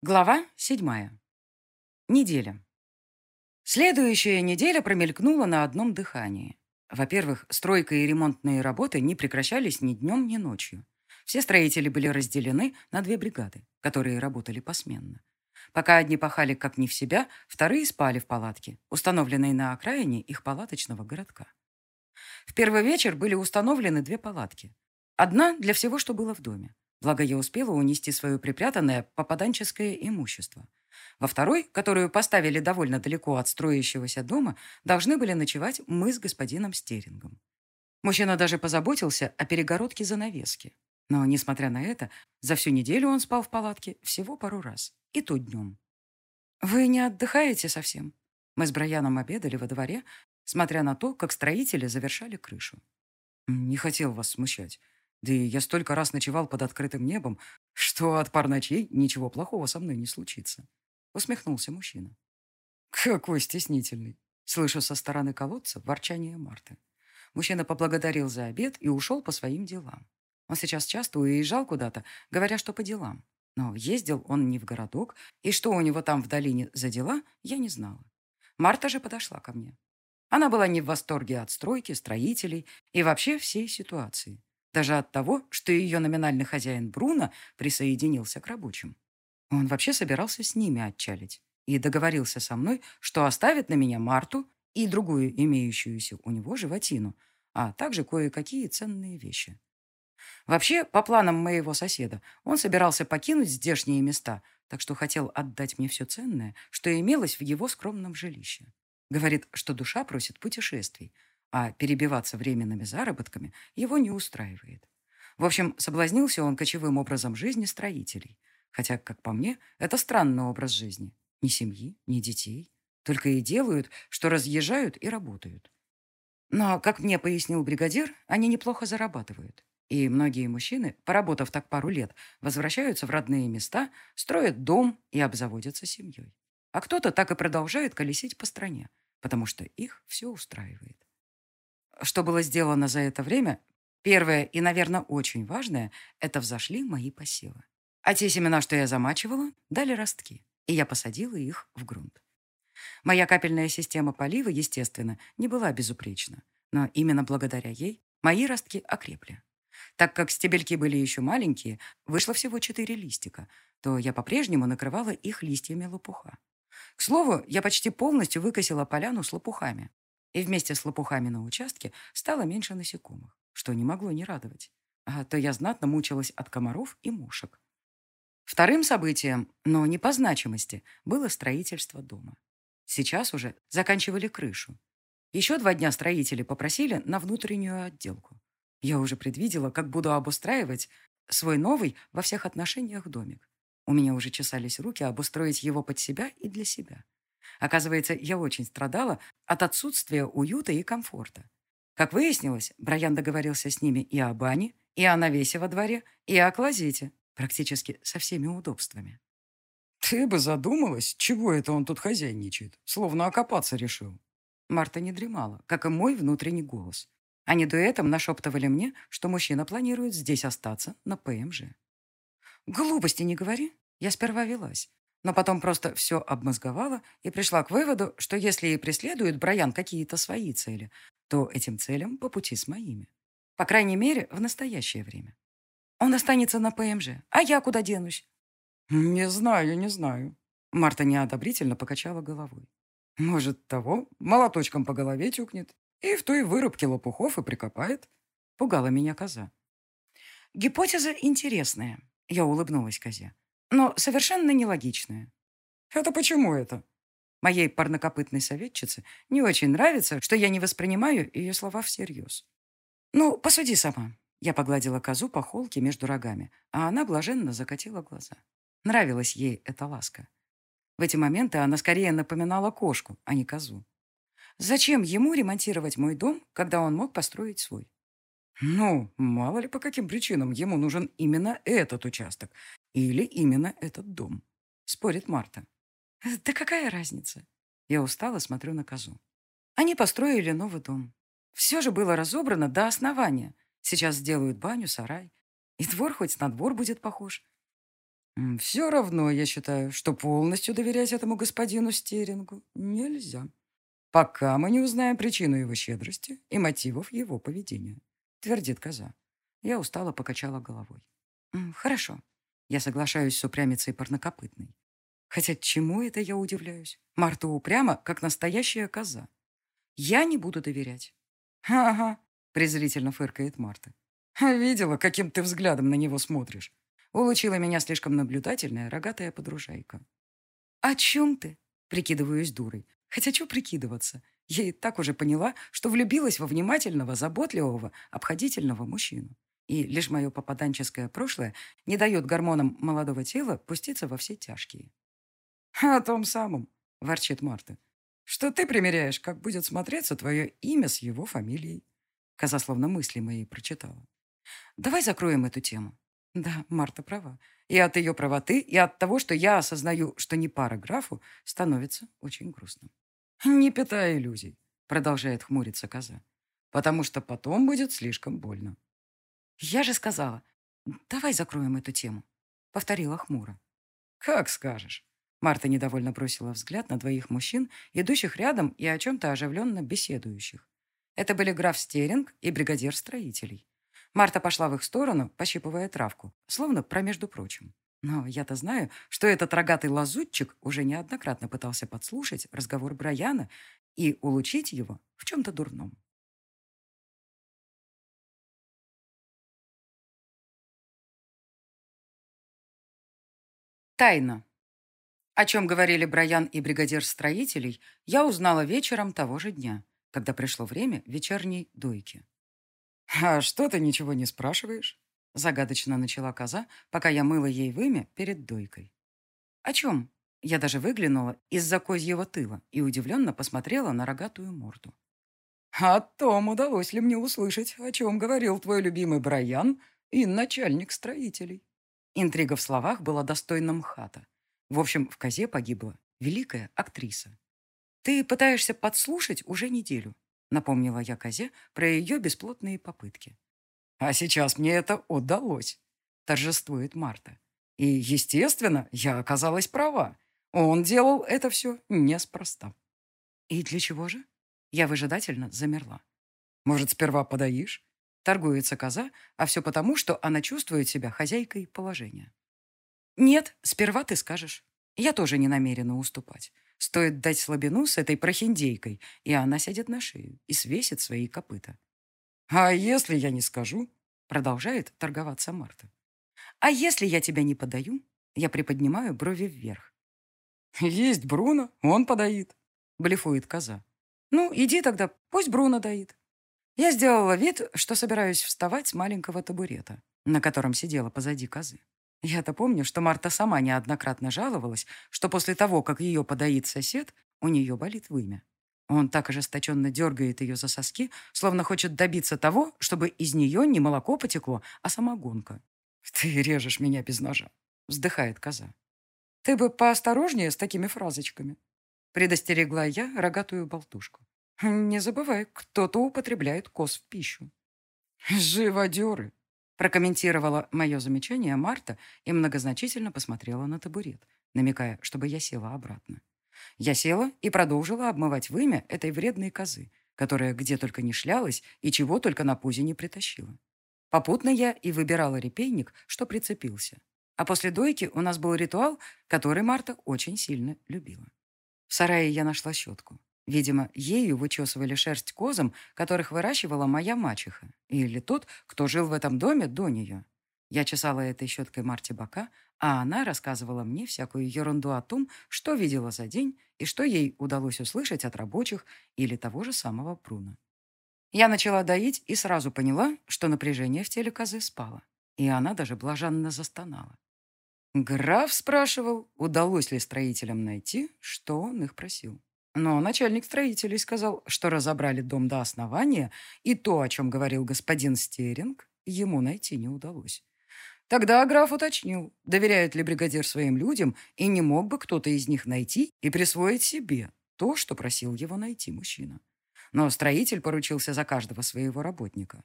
Глава седьмая. Неделя. Следующая неделя промелькнула на одном дыхании. Во-первых, стройка и ремонтные работы не прекращались ни днем, ни ночью. Все строители были разделены на две бригады, которые работали посменно. Пока одни пахали как не в себя, вторые спали в палатке, установленной на окраине их палаточного городка. В первый вечер были установлены две палатки. Одна для всего, что было в доме. Благо, я успела унести свое припрятанное попаданческое имущество. Во второй, которую поставили довольно далеко от строящегося дома, должны были ночевать мы с господином Стерингом. Мужчина даже позаботился о перегородке занавески. Но, несмотря на это, за всю неделю он спал в палатке всего пару раз. И то днем. «Вы не отдыхаете совсем?» Мы с Брайаном обедали во дворе, смотря на то, как строители завершали крышу. «Не хотел вас смущать. Да и я столько раз ночевал под открытым небом, что от пар ночей ничего плохого со мной не случится. Усмехнулся мужчина. Какой стеснительный. Слышу со стороны колодца ворчание Марты. Мужчина поблагодарил за обед и ушел по своим делам. Он сейчас часто уезжал куда-то, говоря, что по делам. Но ездил он не в городок, и что у него там в долине за дела, я не знала. Марта же подошла ко мне. Она была не в восторге от стройки, строителей и вообще всей ситуации. Даже от того, что ее номинальный хозяин Бруно присоединился к рабочим. Он вообще собирался с ними отчалить и договорился со мной, что оставит на меня Марту и другую имеющуюся у него животину, а также кое-какие ценные вещи. Вообще, по планам моего соседа, он собирался покинуть здешние места, так что хотел отдать мне все ценное, что имелось в его скромном жилище. Говорит, что душа просит путешествий, а перебиваться временными заработками его не устраивает. В общем, соблазнился он кочевым образом жизни строителей. Хотя, как по мне, это странный образ жизни. Ни семьи, ни детей. Только и делают, что разъезжают и работают. Но, как мне пояснил бригадир, они неплохо зарабатывают. И многие мужчины, поработав так пару лет, возвращаются в родные места, строят дом и обзаводятся семьей. А кто-то так и продолжает колесить по стране, потому что их все устраивает. Что было сделано за это время? Первое и, наверное, очень важное – это взошли мои посевы. А те семена, что я замачивала, дали ростки, и я посадила их в грунт. Моя капельная система полива, естественно, не была безупречна, но именно благодаря ей мои ростки окрепли. Так как стебельки были еще маленькие, вышло всего четыре листика, то я по-прежнему накрывала их листьями лопуха. К слову, я почти полностью выкосила поляну с лопухами, и вместе с лопухами на участке стало меньше насекомых, что не могло не радовать. А то я знатно мучилась от комаров и мушек. Вторым событием, но не по значимости, было строительство дома. Сейчас уже заканчивали крышу. Еще два дня строители попросили на внутреннюю отделку. Я уже предвидела, как буду обустраивать свой новый во всех отношениях домик. У меня уже чесались руки обустроить его под себя и для себя. Оказывается, я очень страдала от отсутствия уюта и комфорта. Как выяснилось, Брайан договорился с ними и о бане, и о навесе во дворе, и о клозете, практически со всеми удобствами. «Ты бы задумалась, чего это он тут хозяйничает, словно окопаться решил». Марта не дремала, как и мой внутренний голос. Они дуэтом нашептывали мне, что мужчина планирует здесь остаться на ПМЖ. «Глупости не говори». Я сперва велась, но потом просто все обмозговала и пришла к выводу, что если и преследует Брайан какие-то свои цели, то этим целям по пути с моими. По крайней мере, в настоящее время. Он останется на ПМЖ, а я куда денусь? Не знаю, не знаю. Марта неодобрительно покачала головой. Может, того молоточком по голове тюкнет и в той вырубке лопухов и прикопает. Пугала меня коза. Гипотеза интересная. Я улыбнулась козе но совершенно нелогичное. Это почему это? Моей парнокопытной советчице не очень нравится, что я не воспринимаю ее слова всерьез. Ну, посуди сама. Я погладила козу по холке между рогами, а она блаженно закатила глаза. Нравилась ей эта ласка. В эти моменты она скорее напоминала кошку, а не козу. Зачем ему ремонтировать мой дом, когда он мог построить свой? Ну, мало ли по каким причинам ему нужен именно этот участок или именно этот дом, спорит Марта. Да какая разница? Я устало смотрю на козу. Они построили новый дом. Все же было разобрано до основания. Сейчас сделают баню, сарай. И двор хоть на двор будет похож. Все равно я считаю, что полностью доверять этому господину Стерингу нельзя, пока мы не узнаем причину его щедрости и мотивов его поведения, твердит коза. Я устало покачала головой. Хорошо, я соглашаюсь с упрямицей парнокопытной. Хотя чему это я удивляюсь? Марта упряма, как настоящая коза. Я не буду доверять. «Ага», — презрительно фыркает Марта. «Видела, каким ты взглядом на него смотришь. Улучила меня слишком наблюдательная рогатая подружайка. «О чем ты?» — прикидываюсь дурой. Хотя что прикидываться? Я и так уже поняла, что влюбилась во внимательного, заботливого, обходительного мужчину. И лишь мое попаданческое прошлое не дает гормонам молодого тела пуститься во все тяжкие. «О том самом», — ворчит Марта, «что ты примеряешь, как будет смотреться твое имя с его фамилией». Коза словно мысли мои прочитала. «Давай закроем эту тему. Да, Марта права. И от ее правоты, и от того, что я осознаю, что не пара графу, становится очень грустно. «Не питай иллюзий», — продолжает хмуриться коза, «потому что потом будет слишком больно». «Я же сказала, давай закроем эту тему», — повторила хмуро. «Как скажешь». Марта недовольно бросила взгляд на двоих мужчин, идущих рядом и о чем-то оживленно беседующих. Это были граф Стеринг и бригадир строителей. Марта пошла в их сторону, пощипывая травку, словно про между прочим. Но я-то знаю, что этот рогатый лазутчик уже неоднократно пытался подслушать разговор Брайана и улучить его в чем-то дурном. Тайна. О чем говорили Брайан и бригадир строителей, я узнала вечером того же дня, когда пришло время вечерней дойки. «А что ты ничего не спрашиваешь?» Загадочно начала коза, пока я мыла ей вымя перед дойкой. «О чем?» Я даже выглянула из-за козьего тыла и удивленно посмотрела на рогатую морду. «О том, удалось ли мне услышать, о чем говорил твой любимый Брайан и начальник строителей». Интрига в словах была достойна МХАТа. В общем, в козе погибла великая актриса. «Ты пытаешься подслушать уже неделю», Напомнила я козе про ее бесплотные попытки. «А сейчас мне это удалось», — торжествует Марта. «И, естественно, я оказалась права. Он делал это все неспроста». «И для чего же?» Я выжидательно замерла. «Может, сперва подоишь?» Торгуется коза, а все потому, что она чувствует себя хозяйкой положения. «Нет, сперва ты скажешь. Я тоже не намерена уступать. Стоит дать слабину с этой прохиндейкой, и она сядет на шею и свесит свои копыта. «А если я не скажу?» Продолжает торговаться Марта. «А если я тебя не подаю?» Я приподнимаю брови вверх. «Есть Бруно, он подоит», — блефует коза. «Ну, иди тогда, пусть Бруно доит». Я сделала вид, что собираюсь вставать с маленького табурета, на котором сидела позади козы. Я-то помню, что Марта сама неоднократно жаловалась, что после того, как ее подоит сосед, у нее болит вымя. Он так ожесточенно дергает ее за соски, словно хочет добиться того, чтобы из нее не молоко потекло, а самогонка. «Ты режешь меня без ножа», — вздыхает коза. «Ты бы поосторожнее с такими фразочками», — предостерегла я рогатую болтушку. «Не забывай, кто-то употребляет коз в пищу». «Живодеры», Прокомментировала мое замечание Марта и многозначительно посмотрела на табурет, намекая, чтобы я села обратно. Я села и продолжила обмывать вымя этой вредной козы, которая где только не шлялась и чего только на пузе не притащила. Попутно я и выбирала репейник, что прицепился. А после дойки у нас был ритуал, который Марта очень сильно любила. В сарае я нашла щетку. Видимо, ею вычесывали шерсть козам, которых выращивала моя мачеха, или тот, кто жил в этом доме до нее. Я чесала этой щеткой Марте бока, а она рассказывала мне всякую ерунду о том, что видела за день и что ей удалось услышать от рабочих или того же самого Бруна. Я начала доить и сразу поняла, что напряжение в теле козы спало, и она даже блаженно застонала. Граф спрашивал, удалось ли строителям найти, что он их просил. Но начальник строителей сказал, что разобрали дом до основания, и то, о чем говорил господин Стеринг, ему найти не удалось. Тогда граф уточнил, доверяет ли бригадир своим людям, и не мог бы кто-то из них найти и присвоить себе то, что просил его найти мужчина. Но строитель поручился за каждого своего работника.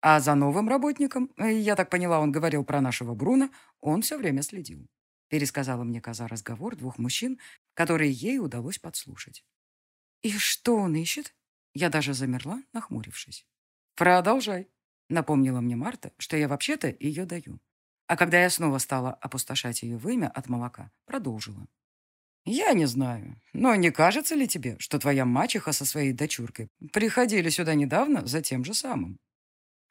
А за новым работником, я так поняла, он говорил про нашего Бруна, он все время следил. пересказала мне коза разговор двух мужчин, которые ей удалось подслушать. «И что он ищет?» Я даже замерла, нахмурившись. «Продолжай», — напомнила мне Марта, что я вообще-то ее даю. А когда я снова стала опустошать ее вымя от молока, продолжила. «Я не знаю, но не кажется ли тебе, что твоя мачеха со своей дочуркой приходили сюда недавно за тем же самым?»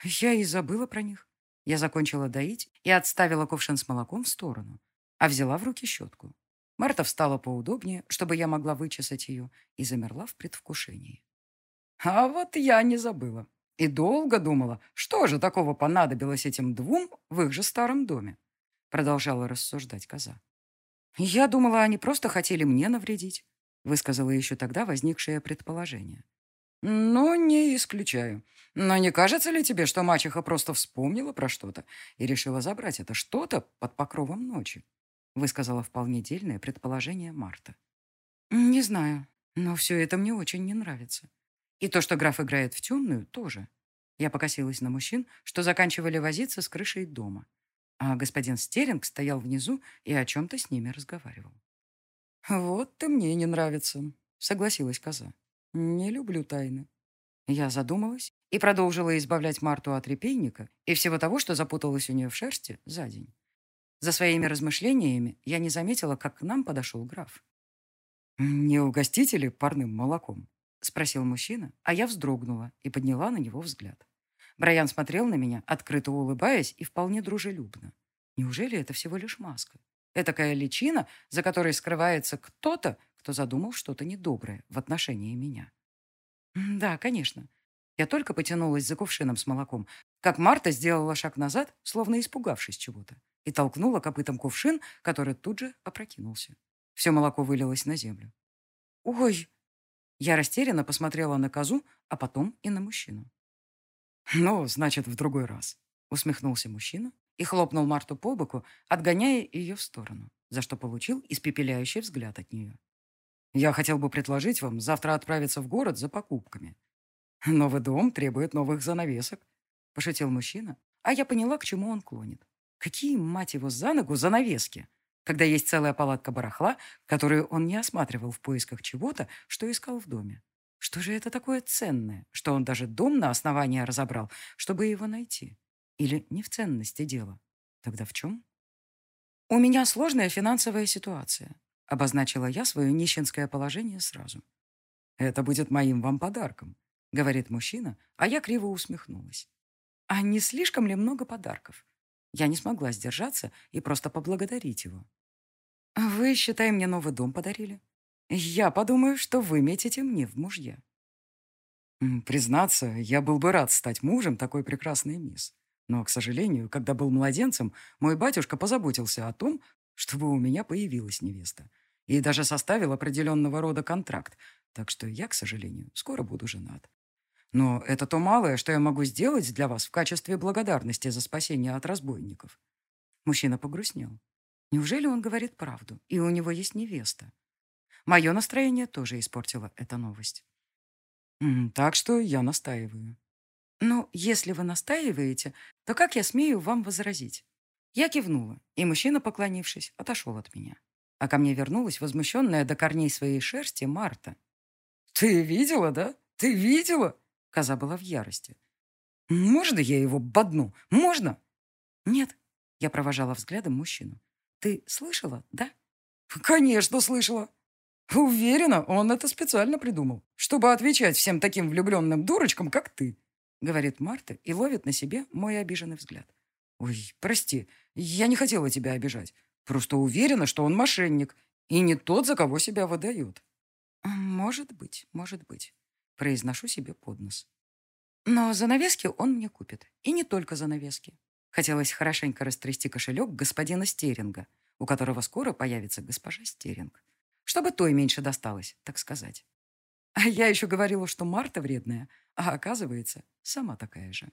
Я и забыла про них. Я закончила доить и отставила кувшин с молоком в сторону, а взяла в руки щетку. Марта встала поудобнее, чтобы я могла вычесать ее, и замерла в предвкушении. А вот я не забыла. И долго думала, что же такого понадобилось этим двум в их же старом доме. Продолжала рассуждать коза. «Я думала, они просто хотели мне навредить», высказала еще тогда возникшее предположение. «Ну, не исключаю. Но не кажется ли тебе, что мачеха просто вспомнила про что-то и решила забрать это что-то под покровом ночи?» Высказала вполне дельное предположение Марта. «Не знаю, но все это мне очень не нравится. И то, что граф играет в темную, тоже». Я покосилась на мужчин, что заканчивали возиться с крышей дома а господин Стеринг стоял внизу и о чем-то с ними разговаривал. «Вот ты мне не нравится», — согласилась коза. «Не люблю тайны». Я задумалась и продолжила избавлять Марту от репейника и всего того, что запуталось у нее в шерсти, за день. За своими размышлениями я не заметила, как к нам подошел граф. «Не угостите ли парным молоком?» — спросил мужчина, а я вздрогнула и подняла на него взгляд. Брайан смотрел на меня, открыто улыбаясь и вполне дружелюбно. Неужели это всего лишь маска? Этакая личина, за которой скрывается кто-то, кто задумал что-то недоброе в отношении меня. Да, конечно. Я только потянулась за кувшином с молоком, как Марта сделала шаг назад, словно испугавшись чего-то, и толкнула копытом кувшин, который тут же опрокинулся. Все молоко вылилось на землю. «Ой!» Я растерянно посмотрела на козу, а потом и на мужчину. «Ну, значит, в другой раз», — усмехнулся мужчина и хлопнул Марту по боку, отгоняя ее в сторону, за что получил испепеляющий взгляд от нее. «Я хотел бы предложить вам завтра отправиться в город за покупками. Новый дом требует новых занавесок», — пошутил мужчина, а я поняла, к чему он клонит. Какие, мать его, за ногу занавески, когда есть целая палатка барахла, которую он не осматривал в поисках чего-то, что искал в доме. Что же это такое ценное, что он даже дом на основание разобрал, чтобы его найти? Или не в ценности дело? Тогда в чем? У меня сложная финансовая ситуация, обозначила я свое нищенское положение сразу. Это будет моим вам подарком, говорит мужчина, а я криво усмехнулась. А не слишком ли много подарков? Я не смогла сдержаться и просто поблагодарить его. «Вы, считай, мне новый дом подарили. Я подумаю, что вы метите мне в мужья. Признаться, я был бы рад стать мужем такой прекрасной мисс. Но, к сожалению, когда был младенцем, мой батюшка позаботился о том, чтобы у меня появилась невеста. И даже составил определенного рода контракт. Так что я, к сожалению, скоро буду женат. Но это то малое, что я могу сделать для вас в качестве благодарности за спасение от разбойников. Мужчина погрустнел. Неужели он говорит правду, и у него есть невеста? Мое настроение тоже испортила эта новость. Так что я настаиваю. Ну, если вы настаиваете, то как я смею вам возразить? Я кивнула, и мужчина, поклонившись, отошел от меня. А ко мне вернулась возмущенная до корней своей шерсти Марта. «Ты видела, да? Ты видела?» Коза была в ярости. «Можно я его бодну? Можно?» «Нет», — я провожала взглядом мужчину. «Ты слышала, да?» «Конечно, слышала. «Уверена, он это специально придумал, чтобы отвечать всем таким влюбленным дурочкам, как ты», говорит Марта и ловит на себе мой обиженный взгляд. «Ой, прости, я не хотела тебя обижать. Просто уверена, что он мошенник и не тот, за кого себя выдает». «Может быть, может быть», произношу себе под нос. Но занавески он мне купит. И не только занавески. Хотелось хорошенько растрясти кошелек господина Стеринга, у которого скоро появится госпожа Стеринг чтобы той меньше досталось, так сказать. А я еще говорила, что Марта вредная, а оказывается, сама такая же.